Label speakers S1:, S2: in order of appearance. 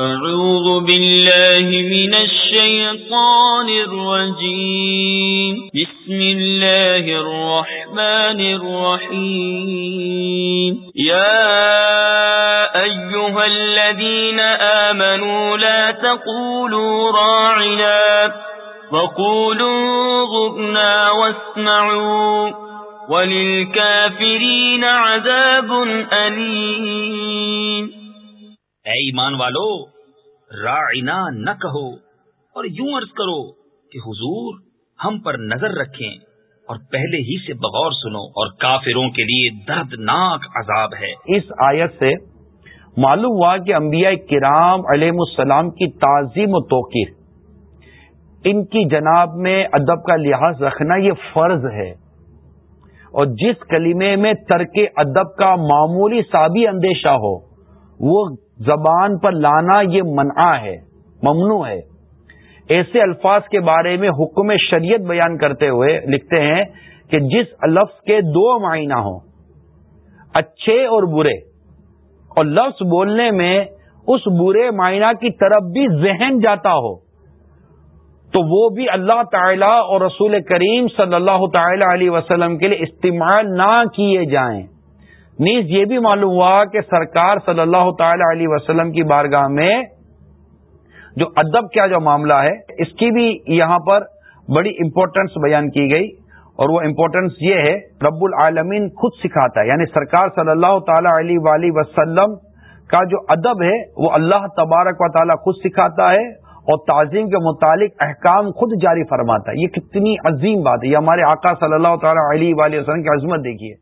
S1: أعوذ بالله من الشيطان الرجيم. بسم الله الرحمن الرحيم. يا أيها الذين آمنوا لا تقولوا راعنا وقولوا انظرنا واسمعوا وللكافرين عذاب أليم.
S2: اے ایمان والو، راعنا نہ کہو اور یوں عرض کرو کہ حضور ہم پر نظر رکھیں اور پہلے ہی سے بغور سنو اور کافروں کے لیے دردناک عذاب ہے۔
S3: اس آیت سے معلوم ہوا کہ انبیاء کرام علیہ السلام کی تعظیم و توقیر، ان کی جناب میں ادب کا لحاظ رکھنا یہ فرض ہے۔ اور جس کلمے میں ترک ادب کا معمولی سابی اندیشہ ہو، وہ زبان پر لانا یہ منع ہے، ممنوع ہے۔ ایسے الفاظ کے بارے میں حکم شریعت بیان کرتے ہوئے لکھتے ہیں کہ جس لفظ کے دو معنی ہوں، اچھے اور برے۔ اور لفظ بولنے میں اس برے معنی کی طرف بھی ذہن جاتا ہو، تو وہ بھی اللہ تعالی اور رسول کریم صلی اللہ تعالی علیہ وسلم کے لیے استعمال نہ کیے جائیں۔ نیز یہ بھی معلوم ہوا کہ سرکار صلی اللہ تعالی علیہ وسلم کی بارگاہ میں جو ادب کیا جو معاملہ ہے، اس کی بھی یہاں پر بڑی امپورٹنس بیان کی گئی۔ اور وہ امپورٹنس یہ ہے، رب العالمین خود سکھاتا ہے۔ یعنی سرکار صلی اللہ تعالی علیہ وسلم کا جو ادب ہے، وہ اللہ تبارک و تعالی خود سکھاتا ہے اور تعظیم کے متعلق احکام خود جاری فرماتا ہے۔ یہ کتنی عظیم بات ہے۔ یہ ہمارے آقا صلی اللہ تعالی علیہ وسلم کی عظمت دیکھیے۔